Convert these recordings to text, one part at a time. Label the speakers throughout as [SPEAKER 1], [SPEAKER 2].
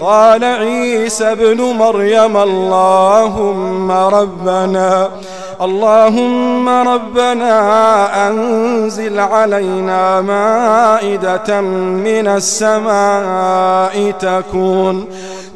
[SPEAKER 1] قال عيسى ابن مريم اللهم ربنا اللهم ربنا أنزل علينا مائدة من السماء تكون.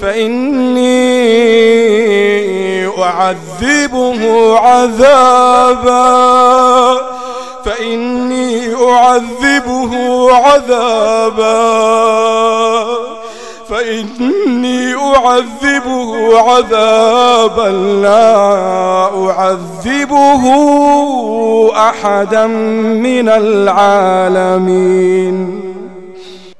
[SPEAKER 1] فإني أعذبه عذابا. فإني أعذبه عذابا. فإني أعذبه عذابا. لا أعذبه أحدا من العالمين.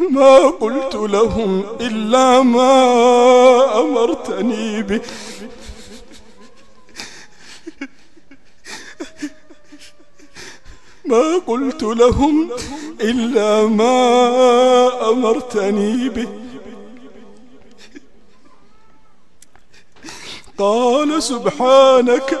[SPEAKER 1] ما قلت لهم إلا ما أمرتني به. ما قلت لهم إلا ما أمرتني به. قال سبحانك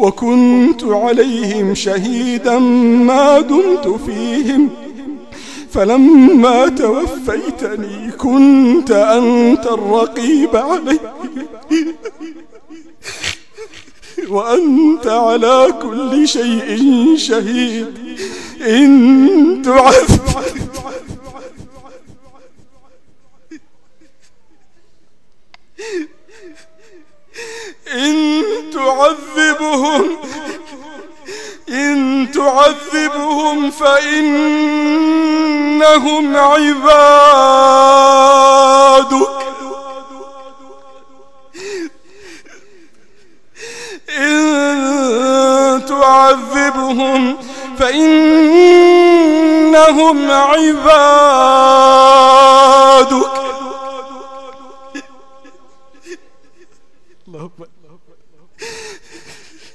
[SPEAKER 1] وكنت عليهم شهيدا ما دمت فيهم. فلما توفيتني كنت أنت الرقيب علي. وأنت على كل شيء شهيد. إن تعذب. إن تعذبهم. إن تعذبهم فإنهم عبادك. إن تعذبهم فإنهم عبادك.